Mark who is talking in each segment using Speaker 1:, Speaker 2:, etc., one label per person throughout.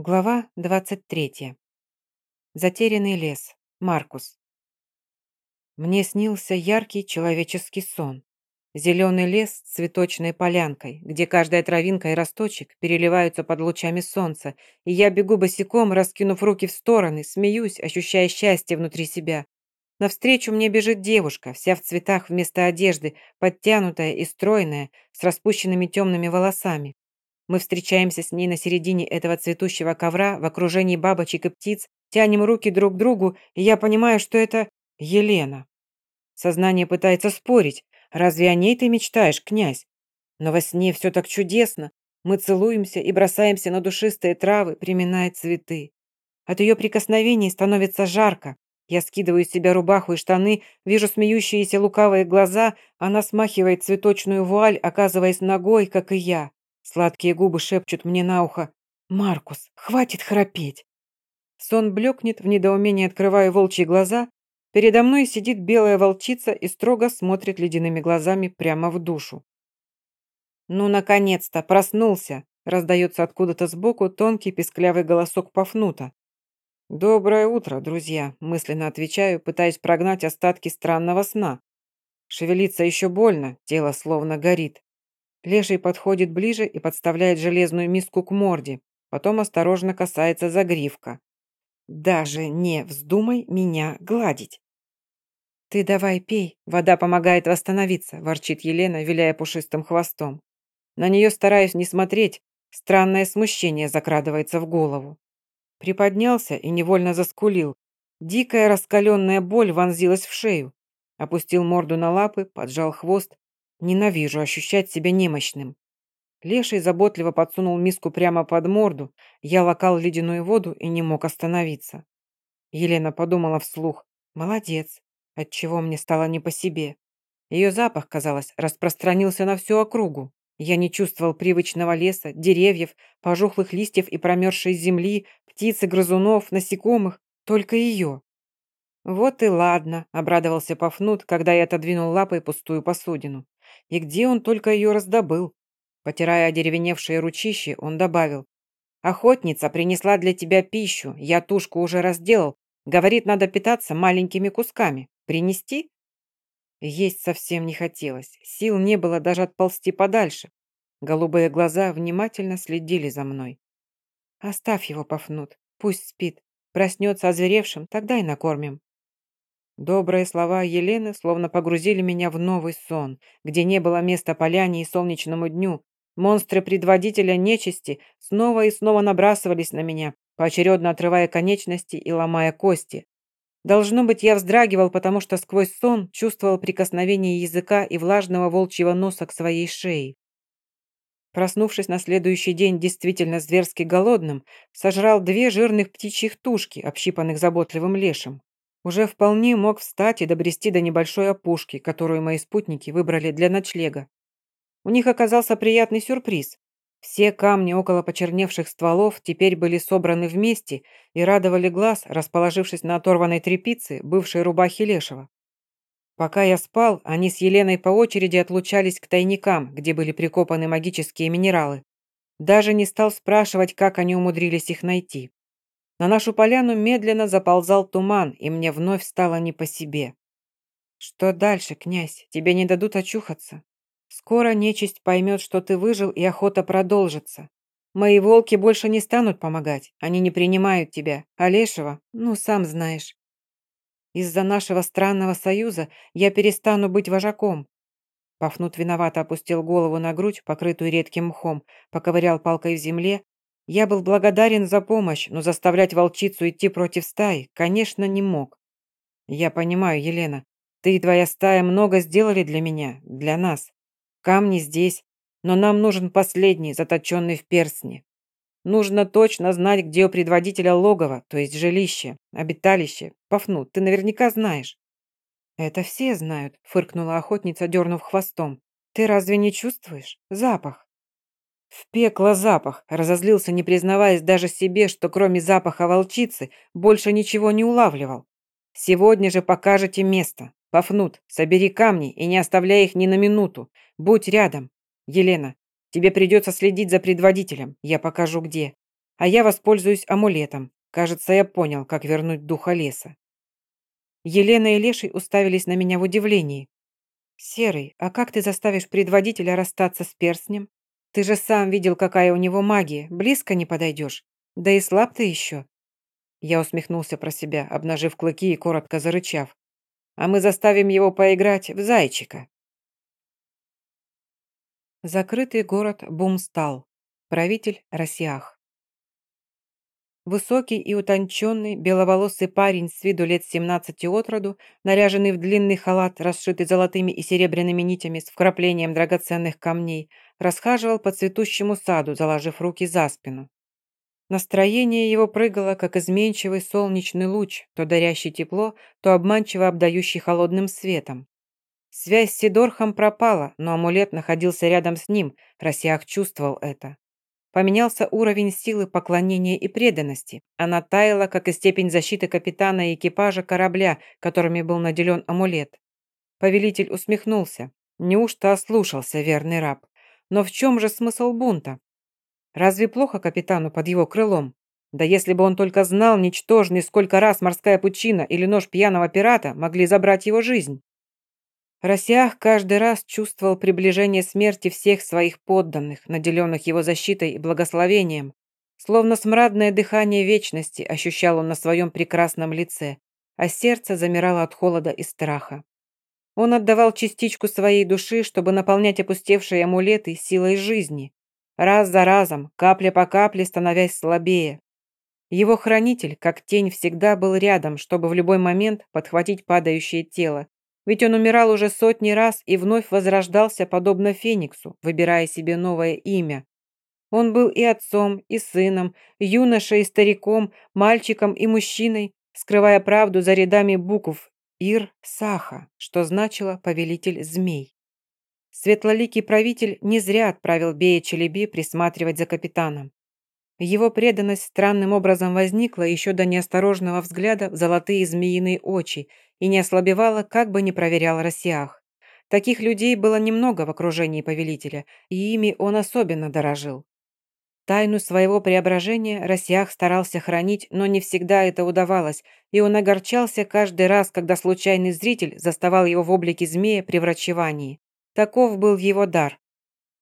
Speaker 1: Глава 23. Затерянный лес. Маркус. Мне снился яркий человеческий сон. Зеленый лес с цветочной полянкой, где каждая травинка и росточек переливаются под лучами солнца, и я бегу босиком, раскинув руки в стороны, смеюсь, ощущая счастье внутри себя. Навстречу мне бежит девушка, вся в цветах вместо одежды, подтянутая и стройная, с распущенными темными волосами. Мы встречаемся с ней на середине этого цветущего ковра в окружении бабочек и птиц, тянем руки друг к другу, и я понимаю, что это Елена. Сознание пытается спорить. Разве о ней ты мечтаешь, князь? Но во сне все так чудесно. Мы целуемся и бросаемся на душистые травы, приминая цветы. От ее прикосновений становится жарко. Я скидываю с себя рубаху и штаны, вижу смеющиеся лукавые глаза, она смахивает цветочную вуаль, оказываясь ногой, как и я. Сладкие губы шепчут мне на ухо «Маркус, хватит храпеть!» Сон блекнет, в недоумении открываю волчьи глаза. Передо мной сидит белая волчица и строго смотрит ледяными глазами прямо в душу. «Ну, наконец-то, проснулся!» раздается откуда-то сбоку тонкий песклявый голосок Пафнута. «Доброе утро, друзья», мысленно отвечаю, пытаясь прогнать остатки странного сна. Шевелиться еще больно, тело словно горит. Леший подходит ближе и подставляет железную миску к морде, потом осторожно касается загривка. «Даже не вздумай меня гладить!» «Ты давай пей, вода помогает восстановиться», – ворчит Елена, виляя пушистым хвостом. На нее стараюсь не смотреть, странное смущение закрадывается в голову. Приподнялся и невольно заскулил. Дикая раскаленная боль вонзилась в шею. Опустил морду на лапы, поджал хвост Ненавижу ощущать себя немощным. Леший заботливо подсунул миску прямо под морду. Я локал ледяную воду и не мог остановиться. Елена подумала вслух. «Молодец. Отчего мне стало не по себе?» Ее запах, казалось, распространился на всю округу. Я не чувствовал привычного леса, деревьев, пожухлых листьев и промерзшей земли, птиц и грызунов, насекомых, только ее. «Вот и ладно», — обрадовался Пафнут, когда я отодвинул лапой пустую посудину. И где он только ее раздобыл? Потирая одеревеневшие ручищи, он добавил. «Охотница принесла для тебя пищу, я тушку уже разделал. Говорит, надо питаться маленькими кусками. Принести?» Есть совсем не хотелось. Сил не было даже отползти подальше. Голубые глаза внимательно следили за мной. «Оставь его, Пафнут. Пусть спит. Проснется озверевшим, тогда и накормим». Добрые слова Елены словно погрузили меня в новый сон, где не было места поляне и солнечному дню. Монстры предводителя нечисти снова и снова набрасывались на меня, поочередно отрывая конечности и ломая кости. Должно быть, я вздрагивал, потому что сквозь сон чувствовал прикосновение языка и влажного волчьего носа к своей шее. Проснувшись на следующий день действительно зверски голодным, сожрал две жирных птичьих тушки, общипанных заботливым лешим. Уже вполне мог встать и добрести до небольшой опушки, которую мои спутники выбрали для ночлега. У них оказался приятный сюрприз. Все камни около почерневших стволов теперь были собраны вместе и радовали глаз, расположившись на оторванной тряпице бывшей рубахи Лешего. Пока я спал, они с Еленой по очереди отлучались к тайникам, где были прикопаны магические минералы. Даже не стал спрашивать, как они умудрились их найти. На нашу поляну медленно заползал туман, и мне вновь стало не по себе. «Что дальше, князь? Тебе не дадут очухаться. Скоро нечисть поймет, что ты выжил, и охота продолжится. Мои волки больше не станут помогать, они не принимают тебя, а Лешего, ну, сам знаешь. Из-за нашего странного союза я перестану быть вожаком». Пафнут виновато опустил голову на грудь, покрытую редким мхом, поковырял палкой в земле, я был благодарен за помощь, но заставлять волчицу идти против стаи, конечно, не мог. Я понимаю, Елена, ты и твоя стая много сделали для меня, для нас. Камни здесь, но нам нужен последний, заточенный в перстне. Нужно точно знать, где у предводителя логово, то есть жилище, обиталище. Пафнут, ты наверняка знаешь. Это все знают, фыркнула охотница, дернув хвостом. Ты разве не чувствуешь? Запах. В пекло запах, разозлился, не признаваясь даже себе, что кроме запаха волчицы больше ничего не улавливал. Сегодня же покажете место. Пафнут, собери камни и не оставляй их ни на минуту. Будь рядом. Елена, тебе придется следить за предводителем. Я покажу где. а я воспользуюсь амулетом. Кажется, я понял, как вернуть духа леса. Елена и Леший уставились на меня в удивлении. «Серый, а как ты заставишь предводителя расстаться с перстнем? Ты же сам видел, какая у него магия. Близко не подойдешь. Да и слаб ты еще». Я усмехнулся про себя, обнажив клыки и коротко зарычав. «А мы заставим его поиграть в зайчика». Закрытый город Бумстал. Правитель Росиах. Высокий и утонченный, беловолосый парень с виду лет 17 от роду, наряженный в длинный халат, расшитый золотыми и серебряными нитями с вкраплением драгоценных камней, расхаживал по цветущему саду, заложив руки за спину. Настроение его прыгало, как изменчивый солнечный луч, то дарящий тепло, то обманчиво обдающий холодным светом. Связь с Сидорхом пропала, но амулет находился рядом с ним, Росиах чувствовал это. Поменялся уровень силы поклонения и преданности. Она таяла, как и степень защиты капитана и экипажа корабля, которыми был наделен амулет. Повелитель усмехнулся. Неужто ослушался верный раб? Но в чем же смысл бунта? Разве плохо капитану под его крылом? Да если бы он только знал, ничтожный, сколько раз морская пучина или нож пьяного пирата могли забрать его жизнь. Росях каждый раз чувствовал приближение смерти всех своих подданных, наделенных его защитой и благословением. Словно смрадное дыхание вечности ощущал он на своем прекрасном лице, а сердце замирало от холода и страха. Он отдавал частичку своей души, чтобы наполнять опустевшие амулеты силой жизни. Раз за разом, капля по капле, становясь слабее. Его хранитель, как тень, всегда был рядом, чтобы в любой момент подхватить падающее тело ведь он умирал уже сотни раз и вновь возрождался, подобно Фениксу, выбирая себе новое имя. Он был и отцом, и сыном, юношей и стариком, мальчиком и мужчиной, скрывая правду за рядами букв Ир-Саха, что значило «повелитель змей». Светлоликий правитель не зря отправил Бея Челеби присматривать за капитаном. Его преданность странным образом возникла еще до неосторожного взгляда в золотые змеиные очи и не ослабевала, как бы ни проверял Росиах. Таких людей было немного в окружении повелителя, и ими он особенно дорожил. Тайну своего преображения Росиах старался хранить, но не всегда это удавалось, и он огорчался каждый раз, когда случайный зритель заставал его в облике змея при врачевании. Таков был его дар.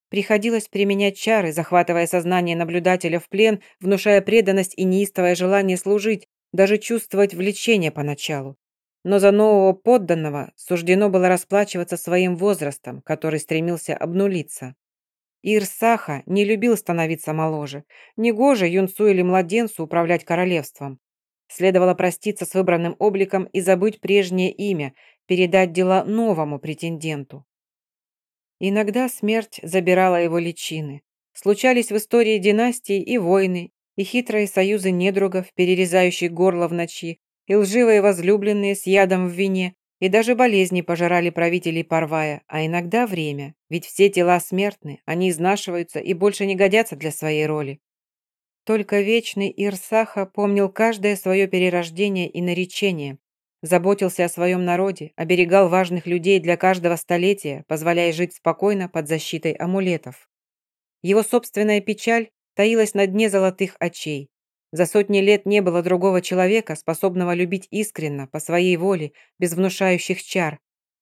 Speaker 1: Приходилось применять чары, захватывая сознание наблюдателя в плен, внушая преданность и неистовое желание служить, даже чувствовать влечение поначалу. Но за нового подданного суждено было расплачиваться своим возрастом, который стремился обнулиться. Ирсаха не любил становиться моложе. Негоже юнцу или младенцу управлять королевством. Следовало проститься с выбранным обликом и забыть прежнее имя, передать дела новому претенденту. Иногда смерть забирала его личины. Случались в истории династии и войны, и хитрые союзы недругов, перерезающие горло в ночи, и лживые возлюбленные с ядом в вине, и даже болезни пожирали правителей Парвая, а иногда время, ведь все тела смертны, они изнашиваются и больше не годятся для своей роли. Только вечный Ирсаха помнил каждое свое перерождение и наречение, Заботился о своем народе, оберегал важных людей для каждого столетия, позволяя жить спокойно под защитой амулетов. Его собственная печаль таилась на дне золотых очей. За сотни лет не было другого человека, способного любить искренно, по своей воле, без внушающих чар.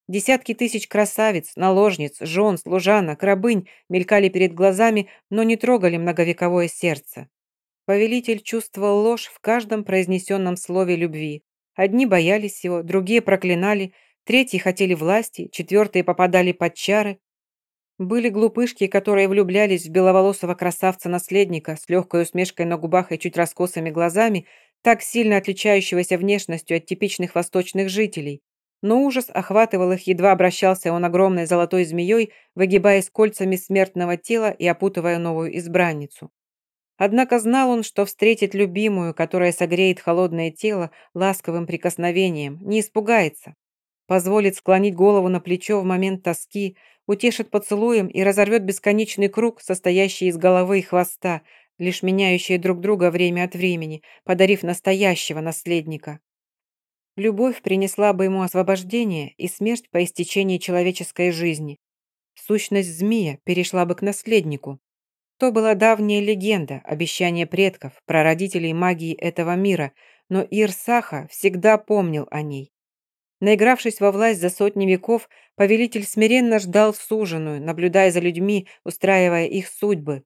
Speaker 1: Десятки тысяч красавиц, наложниц, жен, служанок, рабынь мелькали перед глазами, но не трогали многовековое сердце. Повелитель чувствовал ложь в каждом произнесенном слове любви, Одни боялись его, другие проклинали, третьи хотели власти, четвертые попадали под чары. Были глупышки, которые влюблялись в беловолосого красавца-наследника с легкой усмешкой на губах и чуть раскосыми глазами, так сильно отличающегося внешностью от типичных восточных жителей. Но ужас охватывал их, едва обращался он огромной золотой змеей, выгибаясь кольцами смертного тела и опутывая новую избранницу. Однако знал он, что встретит любимую, которая согреет холодное тело ласковым прикосновением, не испугается. Позволит склонить голову на плечо в момент тоски, утешит поцелуем и разорвет бесконечный круг, состоящий из головы и хвоста, лишь меняющие друг друга время от времени, подарив настоящего наследника. Любовь принесла бы ему освобождение и смерть по истечении человеческой жизни. Сущность змея перешла бы к наследнику. То была давняя легенда, обещание предков, прародителей магии этого мира, но Ирсаха всегда помнил о ней. Наигравшись во власть за сотни веков, повелитель смиренно ждал суженую, наблюдая за людьми, устраивая их судьбы.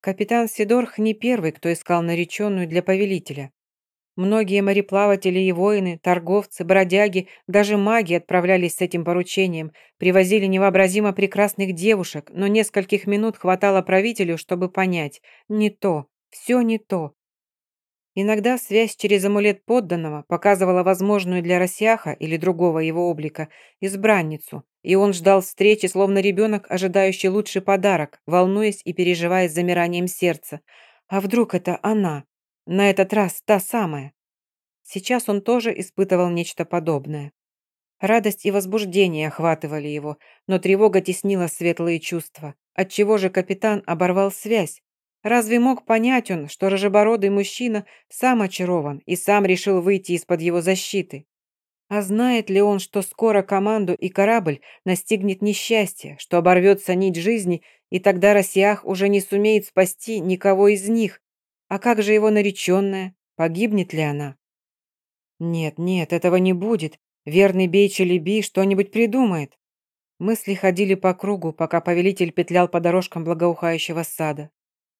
Speaker 1: Капитан Сидорх не первый, кто искал нареченную для повелителя. Многие мореплаватели и воины, торговцы, бродяги, даже маги отправлялись с этим поручением, привозили невообразимо прекрасных девушек, но нескольких минут хватало правителю, чтобы понять – не то, все не то. Иногда связь через амулет подданного показывала возможную для Росяха или другого его облика избранницу, и он ждал встречи, словно ребенок, ожидающий лучший подарок, волнуясь и переживая с замиранием сердца. А вдруг это она? На этот раз та самая. Сейчас он тоже испытывал нечто подобное. Радость и возбуждение охватывали его, но тревога теснила светлые чувства. Отчего же капитан оборвал связь? Разве мог понять он, что рыжебородый мужчина сам очарован и сам решил выйти из-под его защиты? А знает ли он, что скоро команду и корабль настигнет несчастье, что оборвется нить жизни, и тогда Росиах уже не сумеет спасти никого из них? А как же его нареченная? Погибнет ли она? Нет, нет, этого не будет. Верный Бейчи Либи что-нибудь придумает. Мысли ходили по кругу, пока повелитель петлял по дорожкам благоухающего сада.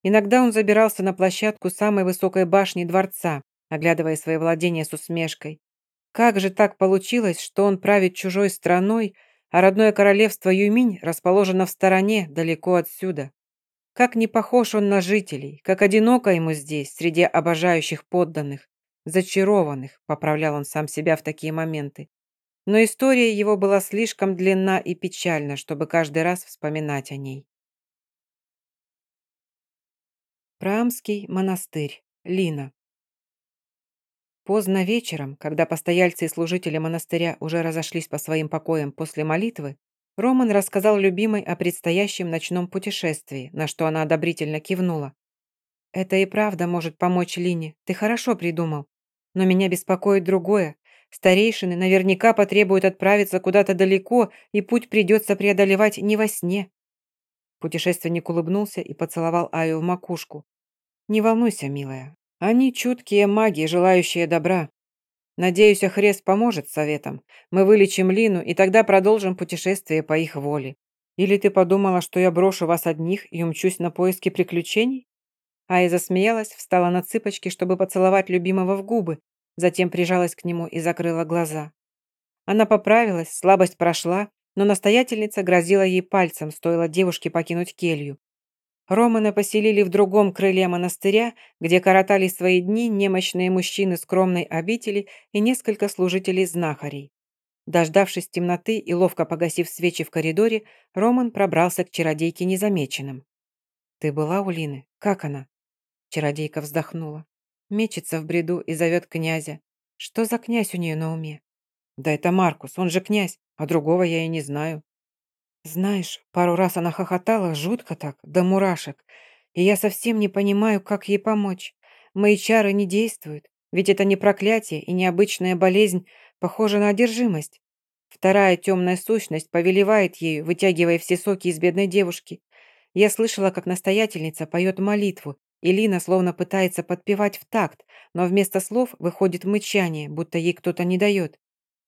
Speaker 1: Иногда он забирался на площадку самой высокой башни дворца, оглядывая свои владения с усмешкой. Как же так получилось, что он правит чужой страной, а родное королевство Юминь расположено в стороне, далеко отсюда? Как не похож он на жителей, как одиноко ему здесь, среди обожающих подданных, зачарованных, поправлял он сам себя в такие моменты. Но история его была слишком длинна и печальна, чтобы каждый раз вспоминать о ней. Праамский монастырь. Лина. Поздно вечером, когда постояльцы и служители монастыря уже разошлись по своим покоям после молитвы, Роман рассказал любимой о предстоящем ночном путешествии, на что она одобрительно кивнула. «Это и правда может помочь Лине, ты хорошо придумал. Но меня беспокоит другое. Старейшины наверняка потребуют отправиться куда-то далеко, и путь придется преодолевать не во сне. Путешественник улыбнулся и поцеловал Аю в макушку. «Не волнуйся, милая. Они чуткие маги, желающие добра. Надеюсь, Ахрест поможет советам. Мы вылечим Лину, и тогда продолжим путешествие по их воле. Или ты подумала, что я брошу вас одних и умчусь на поиски приключений?» Ая засмеялась, встала на цыпочки, чтобы поцеловать любимого в губы, затем прижалась к нему и закрыла глаза. Она поправилась, слабость прошла, но настоятельница грозила ей пальцем, стоило девушке покинуть келью. Романа поселили в другом крыле монастыря, где коротали свои дни немощные мужчины скромной обители и несколько служителей-знахарей. Дождавшись темноты и ловко погасив свечи в коридоре, Роман пробрался к чародейке незамеченным. «Ты была у Лины? Как она?» Чародейка вздохнула. Мечется в бреду и зовет князя. Что за князь у нее на уме? Да это Маркус, он же князь а другого я и не знаю. Знаешь, пару раз она хохотала, жутко так, до мурашек, и я совсем не понимаю, как ей помочь. Мои чары не действуют, ведь это не проклятие и необычная болезнь, похожа на одержимость. Вторая темная сущность повелевает ею, вытягивая все соки из бедной девушки. Я слышала, как настоятельница поет молитву, и Лина словно пытается подпевать в такт, но вместо слов выходит мычание, будто ей кто-то не дает.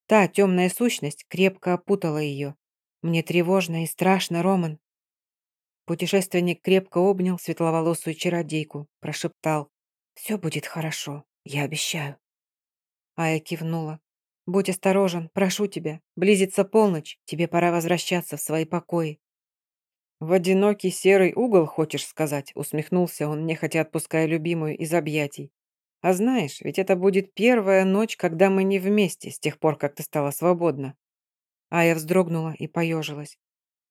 Speaker 1: Та темная сущность крепко опутала ее. Мне тревожно и страшно, Роман. Путешественник крепко обнял светловолосую чародейку, прошептал. «Все будет хорошо, я обещаю». Ая кивнула. «Будь осторожен, прошу тебя. Близится полночь, тебе пора возвращаться в свои покои». «В одинокий серый угол, хочешь сказать?» усмехнулся он, нехотя отпуская любимую из объятий. А знаешь, ведь это будет первая ночь, когда мы не вместе, с тех пор, как ты стала свободна». А я вздрогнула и поежилась.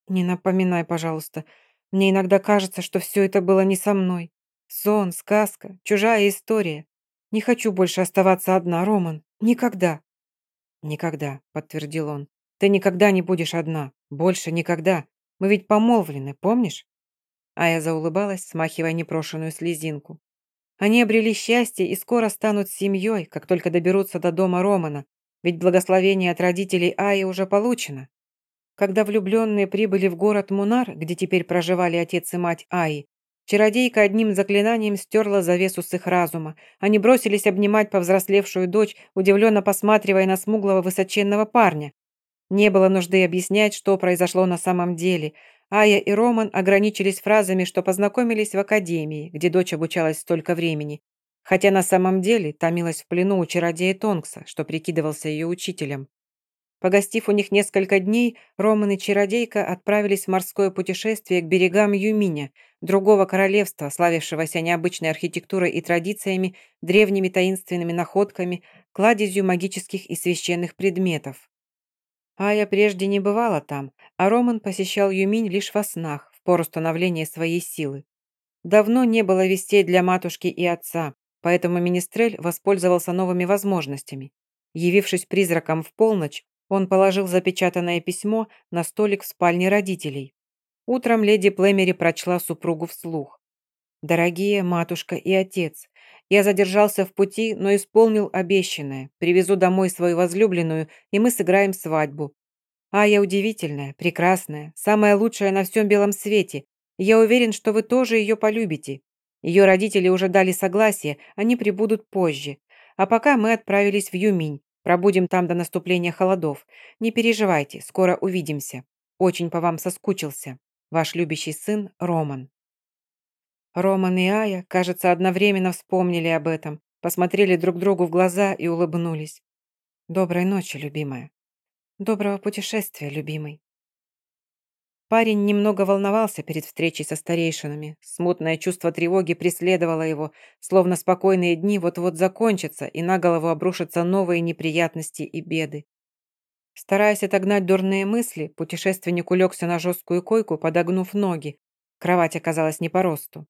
Speaker 1: «Не напоминай, пожалуйста. Мне иногда кажется, что все это было не со мной. Сон, сказка, чужая история. Не хочу больше оставаться одна, Роман. Никогда». «Никогда», — подтвердил он. «Ты никогда не будешь одна. Больше никогда. Мы ведь помолвлены, помнишь?» А я заулыбалась, смахивая непрошенную слезинку. Они обрели счастье и скоро станут семьей, как только доберутся до дома Романа, ведь благословение от родителей Аи уже получено. Когда влюбленные прибыли в город Мунар, где теперь проживали отец и мать Аи, Чародейка одним заклинанием стерла завесу с их разума. Они бросились обнимать повзрослевшую дочь, удивленно посматривая на смуглого высоченного парня. Не было нужды объяснять, что произошло на самом деле. Ая и Роман ограничились фразами, что познакомились в академии, где дочь обучалась столько времени. Хотя на самом деле томилась в плену у чародея Тонкса, что прикидывался ее учителем. Погостив у них несколько дней, Роман и Чародейка отправились в морское путешествие к берегам Юминя, другого королевства, славившегося необычной архитектурой и традициями, древними таинственными находками, кладезью магических и священных предметов. Ая прежде не бывала там, а Роман посещал Юминь лишь во снах, в пору становления своей силы. Давно не было вестей для матушки и отца, поэтому Министрель воспользовался новыми возможностями. Явившись призраком в полночь, он положил запечатанное письмо на столик в спальне родителей. Утром леди Племери прочла супругу вслух. «Дорогие матушка и отец, я задержался в пути, но исполнил обещанное. Привезу домой свою возлюбленную, и мы сыграем свадьбу. А я удивительная, прекрасная, самая лучшая на всем белом свете. Я уверен, что вы тоже ее полюбите. Ее родители уже дали согласие, они прибудут позже. А пока мы отправились в Юминь. Пробудем там до наступления холодов. Не переживайте, скоро увидимся. Очень по вам соскучился. Ваш любящий сын Роман». Роман и Ая, кажется, одновременно вспомнили об этом, посмотрели друг другу в глаза и улыбнулись. «Доброй ночи, любимая. Доброго путешествия, любимый». Парень немного волновался перед встречей со старейшинами. Смутное чувство тревоги преследовало его, словно спокойные дни вот-вот закончатся, и на голову обрушатся новые неприятности и беды. Стараясь отогнать дурные мысли, путешественник улегся на жесткую койку, подогнув ноги. Кровать оказалась не по росту.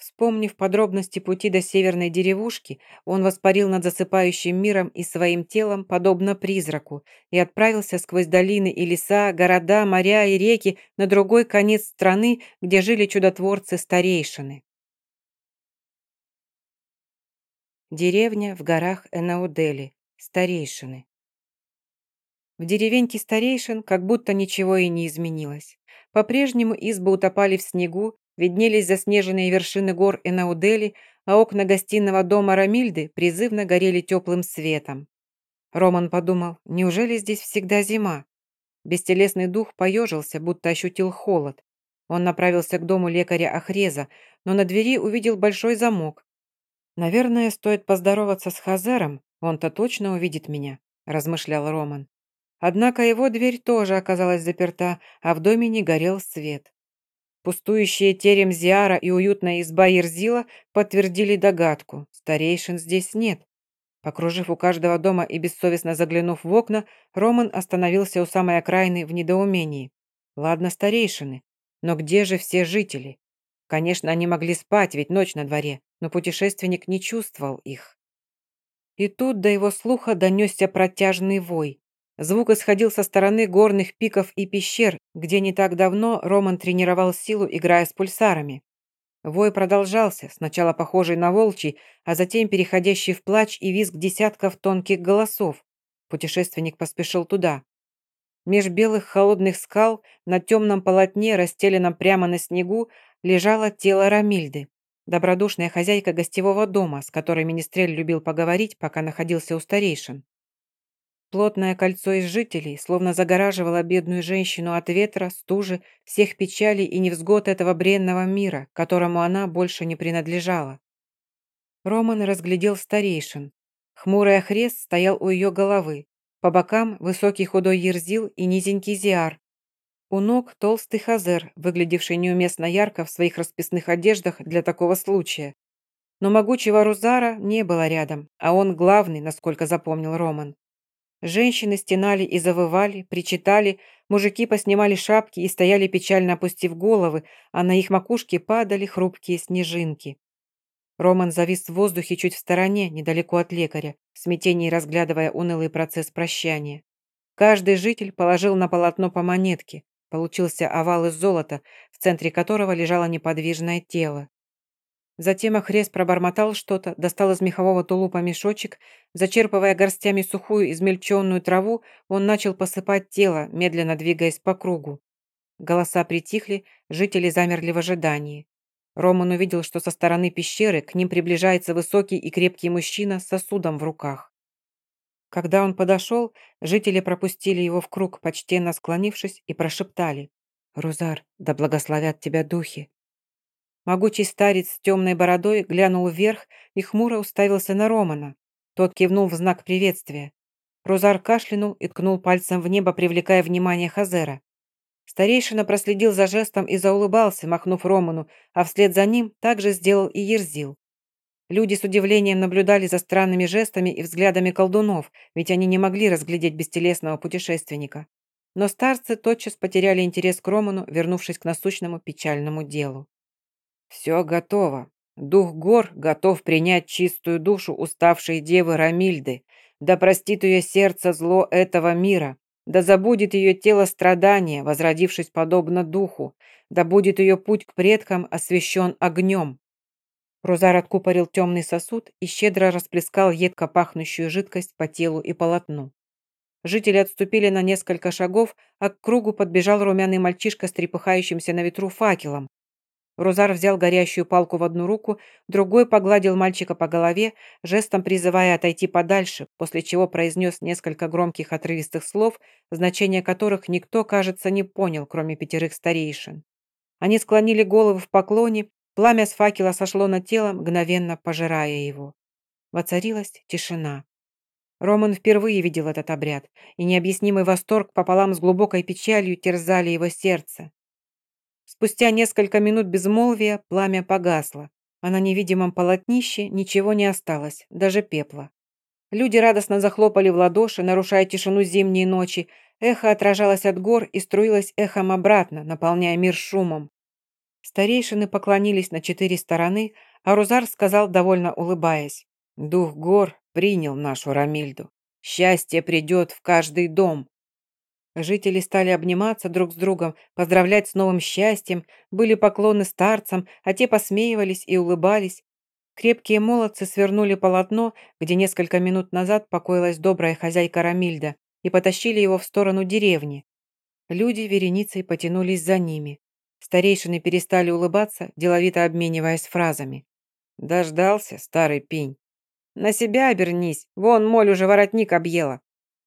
Speaker 1: Вспомнив подробности пути до северной деревушки, он воспарил над засыпающим миром и своим телом, подобно призраку, и отправился сквозь долины и леса, города, моря и реки на другой конец страны, где жили чудотворцы-старейшины. Деревня в горах Энаудели. Старейшины. В деревеньке старейшин как будто ничего и не изменилось. По-прежнему избы утопали в снегу, виднелись заснеженные вершины гор Энаудели, а окна гостиного дома Рамильды призывно горели теплым светом. Роман подумал, неужели здесь всегда зима? Бестелесный дух поежился, будто ощутил холод. Он направился к дому лекаря Ахреза, но на двери увидел большой замок. «Наверное, стоит поздороваться с Хазером, он-то точно увидит меня», – размышлял Роман. Однако его дверь тоже оказалась заперта, а в доме не горел свет. Пустующие терем Зиара и уютная изба Ерзила подтвердили догадку. Старейшин здесь нет. Покружив у каждого дома и бессовестно заглянув в окна, Роман остановился у самой окраины в недоумении. Ладно, старейшины, но где же все жители? Конечно, они могли спать, ведь ночь на дворе, но путешественник не чувствовал их. И тут до его слуха донесся протяжный вой. Звук исходил со стороны горных пиков и пещер, где не так давно Роман тренировал силу, играя с пульсарами. Вой продолжался, сначала похожий на волчий, а затем переходящий в плач и визг десятков тонких голосов. Путешественник поспешил туда. Меж белых холодных скал на темном полотне, расстеленном прямо на снегу, лежало тело Рамильды, добродушная хозяйка гостевого дома, с которой Министрель любил поговорить, пока находился у старейшин. Плотное кольцо из жителей словно загораживало бедную женщину от ветра, стужи, всех печалей и невзгод этого бренного мира, которому она больше не принадлежала. Роман разглядел старейшин. Хмурый охрест стоял у ее головы. По бокам высокий худой ерзил и низенький зиар. У ног толстый хазер, выглядевший неуместно ярко в своих расписных одеждах для такого случая. Но могучего Рузара не было рядом, а он главный, насколько запомнил Роман. Женщины стенали и завывали, причитали, мужики поснимали шапки и стояли печально опустив головы, а на их макушке падали хрупкие снежинки. Роман завис в воздухе чуть в стороне, недалеко от лекаря, в смятении разглядывая унылый процесс прощания. Каждый житель положил на полотно по монетке. Получился овал из золота, в центре которого лежало неподвижное тело. Затем Охрест пробормотал что-то, достал из мехового тулупа мешочек, зачерпывая горстями сухую измельченную траву, он начал посыпать тело, медленно двигаясь по кругу. Голоса притихли, жители замерли в ожидании. Роман увидел, что со стороны пещеры к ним приближается высокий и крепкий мужчина с сосудом в руках. Когда он подошел, жители пропустили его в круг, почтенно склонившись, и прошептали «Рузар, да благословят тебя духи!» Могучий старец с темной бородой глянул вверх и хмуро уставился на Романа. Тот кивнул в знак приветствия. Рузар кашлянул и ткнул пальцем в небо, привлекая внимание Хазера. Старейшина проследил за жестом и заулыбался, махнув Роману, а вслед за ним также сделал и Ерзил. Люди с удивлением наблюдали за странными жестами и взглядами колдунов, ведь они не могли разглядеть бестелесного путешественника. Но старцы тотчас потеряли интерес к Роману, вернувшись к насущному печальному делу. «Все готово. Дух гор готов принять чистую душу уставшей девы Рамильды. Да простит ее сердце зло этого мира. Да забудет ее тело страдания, возродившись подобно духу. Да будет ее путь к предкам освящен огнем». Рузар откупорил темный сосуд и щедро расплескал едко пахнущую жидкость по телу и полотну. Жители отступили на несколько шагов, а к кругу подбежал румяный мальчишка с трепыхающимся на ветру факелом. Рузар взял горящую палку в одну руку, другой погладил мальчика по голове, жестом призывая отойти подальше, после чего произнес несколько громких отрывистых слов, значение которых никто, кажется, не понял, кроме пятерых старейшин. Они склонили головы в поклоне, пламя с факела сошло на тело, мгновенно пожирая его. Воцарилась тишина. Роман впервые видел этот обряд, и необъяснимый восторг пополам с глубокой печалью терзали его сердце. Спустя несколько минут безмолвия пламя погасло, а на невидимом полотнище ничего не осталось, даже пепла. Люди радостно захлопали в ладоши, нарушая тишину зимней ночи. Эхо отражалось от гор и струилось эхом обратно, наполняя мир шумом. Старейшины поклонились на четыре стороны, а Рузар сказал, довольно улыбаясь, «Дух гор принял нашу Рамильду. Счастье придет в каждый дом. Жители стали обниматься друг с другом, поздравлять с новым счастьем, были поклоны старцам, а те посмеивались и улыбались. Крепкие молодцы свернули полотно, где несколько минут назад покоилась добрая хозяйка Рамильда, и потащили его в сторону деревни. Люди вереницей потянулись за ними. Старейшины перестали улыбаться, деловито обмениваясь фразами. «Дождался, старый пень. На себя обернись, вон моль уже воротник объела.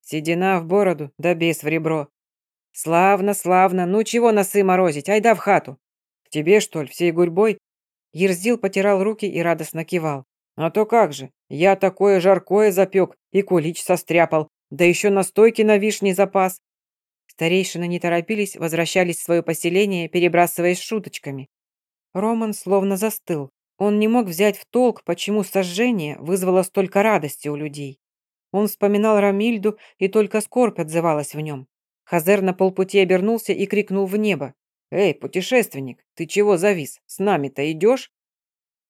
Speaker 1: Седина в бороду, да бес в ребро. Славно, славно, ну чего носы морозить, айда в хату. К тебе, что ли, всей гурьбой? Ерзил потирал руки и радостно кивал. А то как же, я такое жаркое запек и кулич состряпал, да еще настойки на вишне запас. Старейшины не торопились, возвращались в свое поселение, перебрасываясь шуточками. Роман словно застыл. Он не мог взять в толк, почему сожжение вызвало столько радости у людей. Он вспоминал Рамильду, и только скорбь отзывалась в нем. Хазер на полпути обернулся и крикнул в небо. «Эй, путешественник, ты чего завис? С нами-то идешь?»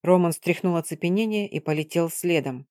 Speaker 1: Роман стряхнул оцепенение и полетел следом.